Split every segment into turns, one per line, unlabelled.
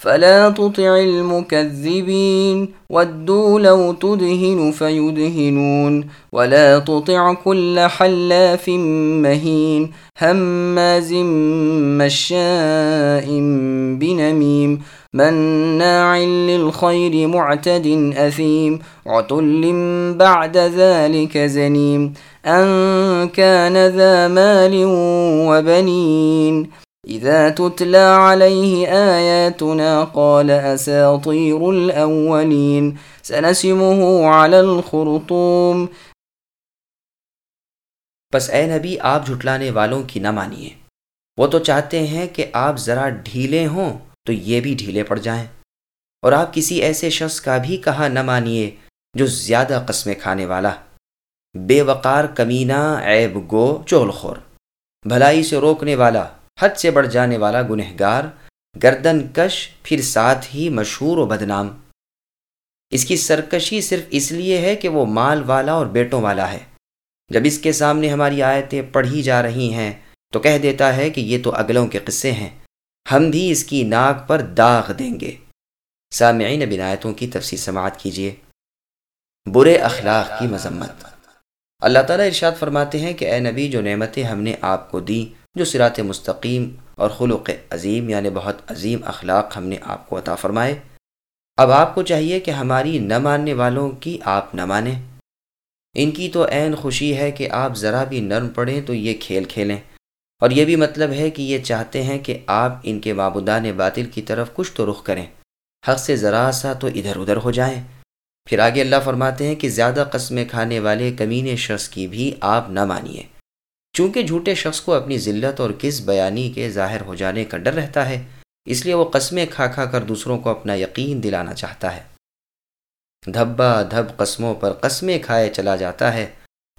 فلا تطع المكذبين. ودوا لو تدهن فيدهنون. ولا تطع كل حلاف مهين. هماز مشاء بنميم. مناع للخير معتد أثيم. عتل بعد ذلك زنيم. أن كان ذا مال وبنين. اذا تتلى عليه آياتنا قال اساطير الاولين سنسمه على الخرطوم.
پس اے نبی، آپ جھٹلانے والوں کی نہ مانیے۔ وہ تو چاہتے ہیں کہ آپ ذرا ڈھیلے ہوں تو یہ بھی ڈھیلے پڑ جائیں۔ اور آپ کسی ایسے شخص کا بھی کہا نہ مانیے جو زیادہ قسمیں کھانے والا۔ بے وقار کمینہ، عیب گو چول خور۔ بھلائی سے روکنے والا۔ حد سے بڑھ جانے والا گنہگار، گردن کش، پھر ساتھ ہی مشہور و بدنام۔ اس کی سرکشی صرف اس لیے ہے کہ وہ مال والا اور بیٹوں والا ہے۔ جب اس کے سامنے ہماری آیتیں پڑھی جا رہی ہیں، تو کہہ دیتا ہے کہ یہ تو اگلوں کے قصے ہیں۔ ہم بھی اس کی ناک پر داغ دیں گے۔ سامعین بنایتوں کی تفصیل سماعت کیجیے۔ برے اخلاق کی مذمت۔ اللہ تعالیٰ ارشاد فرماتے ہیں کہ اے نبی، جو نعمتیں ہم نے آپ کو دیں جو سرات مستقیم اور خلق عظیم یعنی بہت عظیم اخلاق ہم نے آپ کو عطا فرمائے۔ اب آپ کو چاہیے کہ ہماری نہ ماننے والوں کی آپ نہ مانیں۔ ان کی تو عین خوشی ہے کہ آپ ذرا بھی نرم پڑیں تو یہ کھیل کھیلیں۔ اور یہ بھی مطلب ہے کہ یہ چاہتے ہیں کہ آپ ان کے معبودان باطل کی طرف کچھ تو رخ کریں۔ حق سے ذرا سا تو ادھر ادھر ہو جائیں۔ پھر آگے اللہ فرماتے ہیں کہ زیادہ قسمیں کھانے والے کمین شخص کی بھی آپ نہ مانیے۔ چونکہ جھوٹے شخص کو اپنی ذلت اور کس بیانی کے ظاہر ہو جانے کا ڈر رہتا ہے، اس لیے وہ قسمیں کھا کھا کر دوسروں کو اپنا یقین دلانا چاہتا ہے۔ دھبا دھب قسموں پر قسمیں کھائے چلا جاتا ہے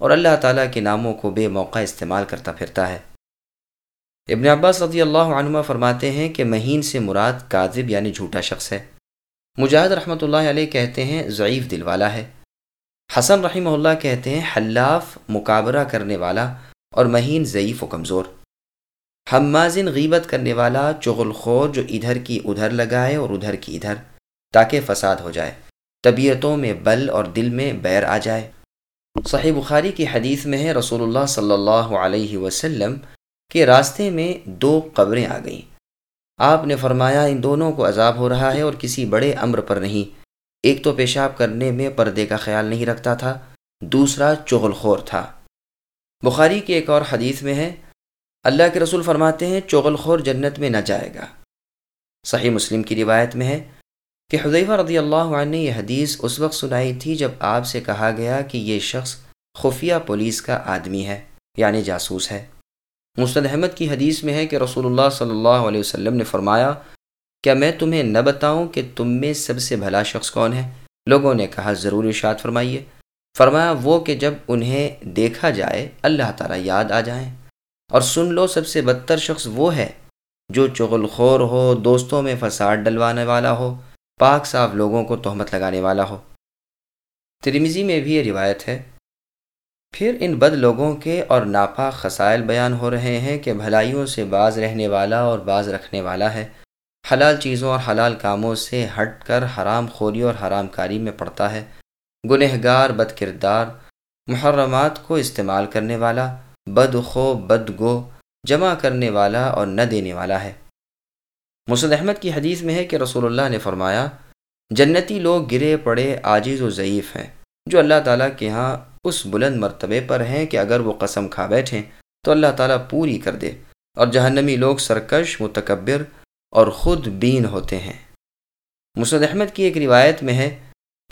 اور اللہ تعالیٰ کے ناموں کو بے موقع استعمال کرتا پھرتا ہے۔ ابن عباس رضی اللہ عنہ فرماتے ہیں کہ مہین سے مراد کاذب یعنی جھوٹا شخص ہے۔ مجاہد رحمۃ اللہ علیہ کہتے ہیں ضعیف دل والا ہے۔ حسن رحمہ اللہ کہتے ہیں حلاف مقابرہ کرنے والا اور مہین ضعیف و کمزور۔ ہمازن غیبت کرنے والا چغل خور جو ادھر کی ادھر لگائے اور ادھر کی ادھر، تاکہ فساد ہو جائے، طبیعتوں میں بل اور دل میں بیر آ جائے۔ صحیح بخاری کی حدیث میں ہے رسول اللہ صلی اللہ علیہ وسلم کے راستے میں دو قبریں آ گئیں۔ آپ نے فرمایا، ان دونوں کو عذاب ہو رہا ہے اور کسی بڑے امر پر نہیں۔ ایک تو پیشاب کرنے میں پردے کا خیال نہیں رکھتا تھا، دوسرا چغل خور تھا۔ بخاری کی ایک اور حدیث میں ہے، اللہ کے رسول فرماتے ہیں، چغل خور جنت میں نہ جائے گا۔ صحیح مسلم کی روایت میں ہے کہ حضیفہ رضی اللہ عنہ نے یہ حدیث اس وقت سنائی تھی جب آپ سے کہا گیا کہ یہ شخص خفیہ پولیس کا آدمی ہے یعنی جاسوس ہے۔ مستد احمد کی حدیث میں ہے کہ رسول اللہ صلی اللہ علیہ وسلم نے فرمایا، کیا میں تمہیں نہ بتاؤں کہ تم میں سب سے بھلا شخص کون ہے؟ لوگوں نے کہا، ضرور ارشاد فرمائیے۔ فرمایا، وہ کہ جب انہیں دیکھا جائے، اللہ تعالیٰ یاد آ جائیں۔ اور سن لو، سب سے بدتر شخص وہ ہے جو چغل خور ہو، دوستوں میں فساد ڈلوانے والا ہو، پاک صاف لوگوں کو تہمت لگانے والا ہو۔ ترمیزی میں بھی یہ روایت ہے۔ پھر ان بد لوگوں کے اور ناپاک خسائل بیان ہو رہے ہیں کہ بھلائیوں سے باز رہنے والا اور باز رکھنے والا ہے۔ حلال چیزوں اور حلال کاموں سے ہٹ کر حرام خوری اور حرام کاری میں پڑتا ہے۔ گنہگار بد کردار محرمات کو استعمال کرنے والا، بد خو، بد گو، جمع کرنے والا اور نہ دینے والا ہے۔ مسد احمد کی حدیث میں ہے کہ رسول اللہ نے فرمایا، جنتی لوگ گرے، پڑے، عاجز و ضعیف ہیں، جو اللہ تعالیٰ کے ہاں اس بلند مرتبے پر ہیں کہ اگر وہ قسم کھا بیٹھیں تو اللہ تعالیٰ پوری کر دے اور جہنمی لوگ سرکش، متکبر اور خود بین ہوتے ہیں۔ مسد احمد کی ایک روایت میں ہے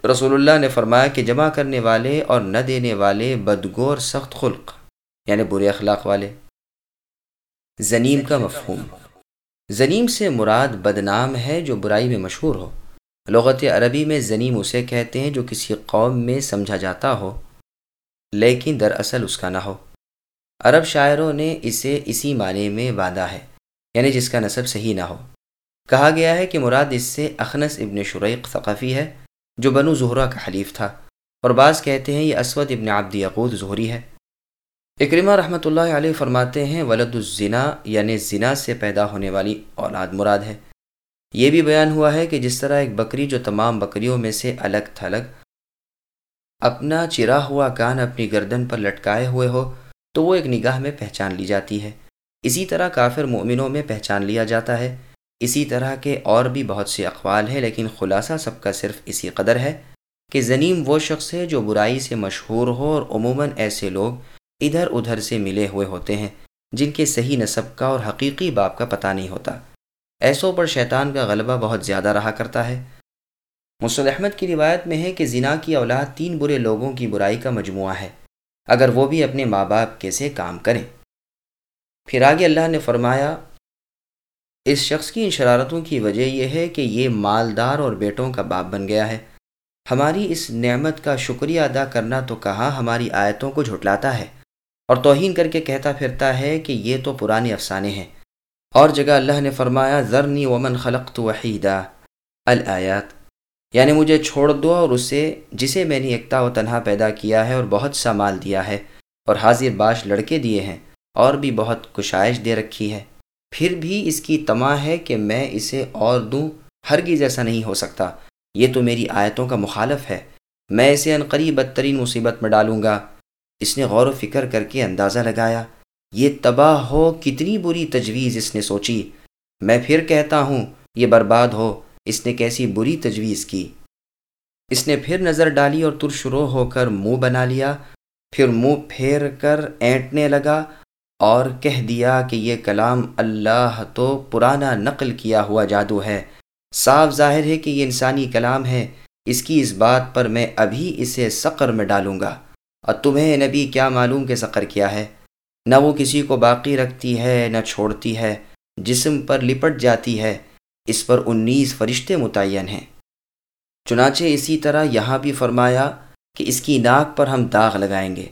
رسول اللہ نے فرمایا کہ جمع کرنے والے اور نہ دینے والے بدگور سخت خلق یعنی برے اخلاق والے۔ زنیم کا مفہوم۔ زنیم سے مراد بدنام ہے جو برائی میں مشہور ہو۔ لغت عربی میں زنیم اسے کہتے ہیں جو کسی قوم میں سمجھا جاتا ہو، لیکن دراصل اس کا نہ ہو۔ عرب شاعروں نے اسے اسی معنی میں وعدہ ہے یعنی جس کا نصب صحیح نہ ہو۔ کہا گیا ہے کہ مراد اس سے اخنس ابن شریق ثقافی ہے۔ جو بنو زہرہ کا حلیف تھا۔ اور بعض کہتے ہیں یہ اسود ابن عبد یقود ظہری ہے۔ اکرمہ رحمۃ اللہ علیہ فرماتے ہیں، ولد الزنا یعنی زنا سے پیدا ہونے والی اولاد مراد ہے۔ یہ بھی بیان ہوا ہے کہ جس طرح ایک بکری جو تمام بکریوں میں سے الگ تھلگ اپنا چرا ہوا کان اپنی گردن پر لٹکائے ہوئے ہو، تو وہ ایک نگاہ میں پہچان لی جاتی ہے۔ اسی طرح کافر مومنوں میں پہچان لیا جاتا ہے۔ اسی طرح کے اور بھی بہت سے اقوال ہیں، لیکن خلاصہ سب کا صرف اسی قدر ہے کہ زنیم وہ شخص ہے جو برائی سے مشہور ہو اور عموماً ایسے لوگ ادھر ادھر سے ملے ہوئے ہوتے ہیں جن کے صحیح نصب کا اور حقیقی باپ کا پتہ نہیں ہوتا۔ ایسوں پر شیطان کا غلبہ بہت زیادہ رہا کرتا ہے۔ مسد احمد کی روایت میں ہے کہ زنا کی اولاد تین برے لوگوں کی برائی کا مجموعہ ہے، اگر وہ بھی اپنے ماں باپ کے سے کام کریں۔ پھر آگے اللہ نے فرمایا اس شخص کی ان شرارتوں کی وجہ یہ ہے کہ یہ مالدار اور بیٹوں کا باپ بن گیا ہے۔ ہماری اس نعمت کا شکریہ ادا کرنا تو کہاں ہماری آیتوں کو جھٹلاتا ہے اور توہین کر کے کہتا پھرتا ہے کہ یہ تو پرانے افسانے ہیں۔ اور جگہ اللہ نے فرمایا، ذرنی ومن خلق وحیدہ الآیات۔ یعنی مجھے چھوڑ دو اور اسے، جسے میں نے ایکتا و تنہا پیدا کیا ہے اور بہت سا مال دیا ہے اور حاضر باش لڑکے دیے ہیں اور بھی بہت کشائش دے رکھی ہے۔ پھر بھی اس کی تما ہے کہ میں اسے اور دوں، ہرگز ایسا نہیں ہو سکتا۔ یہ تو میری آیتوں کا مخالف ہے۔ میں اسے عنقری بدترین مصیبت میں ڈالوں گا۔ اس نے غور و فکر کر کے اندازہ لگایا۔ یہ تباہ ہو، کتنی بری تجویز اس نے سوچی۔ میں پھر کہتا ہوں، یہ برباد ہو۔ اس نے کیسی بری تجویز کی۔ اس نے پھر نظر ڈالی اور ترشرو ہو کر منہ بنا لیا۔ پھر منہ پھیر کر اینٹنے لگا۔ اور کہہ دیا کہ یہ کلام اللہ تو پرانا نقل کیا ہوا جادو ہے۔ صاف ظاہر ہے کہ یہ انسانی کلام ہے۔ اس کی اس بات پر میں ابھی اسے سقر میں ڈالوں گا۔ اور تمہیں نبی کیا معلوم کہ سقر کیا ہے؟ نہ وہ کسی کو باقی رکھتی ہے، نہ چھوڑتی ہے۔ جسم پر لپٹ جاتی ہے۔ اس پر انیس فرشتے متعین ہیں۔ چنانچہ اسی طرح یہاں بھی فرمایا کہ اس کی ناک پر ہم داغ لگائیں گے۔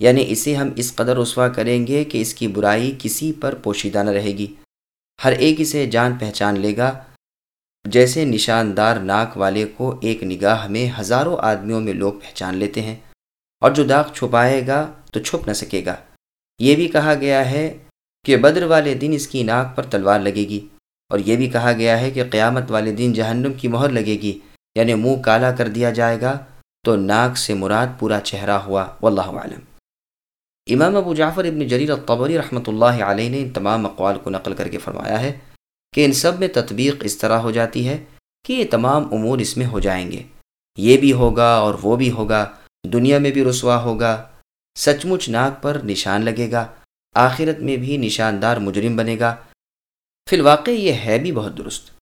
یعنی اسے ہم اس قدر رسوا کریں گے کہ اس کی برائی کسی پر پوشیدہ نہ رہے گی۔ ہر ایک اسے جان پہچان لے گا۔ جیسے نشاندار ناک والے کو ایک نگاہ میں ہزاروں آدمیوں میں لوگ پہچان لیتے ہیں اور جو داغ چھپائے گا تو چھپ نہ سکے گا۔ یہ بھی کہا گیا ہے کہ بدر والے دن اس کی ناک پر تلوار لگے گی اور یہ بھی کہا گیا ہے کہ قیامت والے دن جہنم کی مہر لگے گی یعنی منہ کالا کر دیا جائے گا تو ناک سے مراد پورا چہرہ ہوا۔ واللہ عالم امام ابو جعفر ابن جریر الطبری رحمۃ اللہ علیہ نے ان تمام اقوال کو نقل کر کے فرمایا ہے کہ ان سب میں تطبیق اس طرح ہو جاتی ہے کہ یہ تمام امور اس میں ہو جائیں گے۔ یہ بھی ہوگا اور وہ بھی ہوگا، دنیا میں بھی رسوا ہوگا سچ مچ ناک پر نشان لگے گا، آخرت میں بھی نشاندار مجرم بنے گا۔ فی الواقع یہ ہے بھی بہت درست۔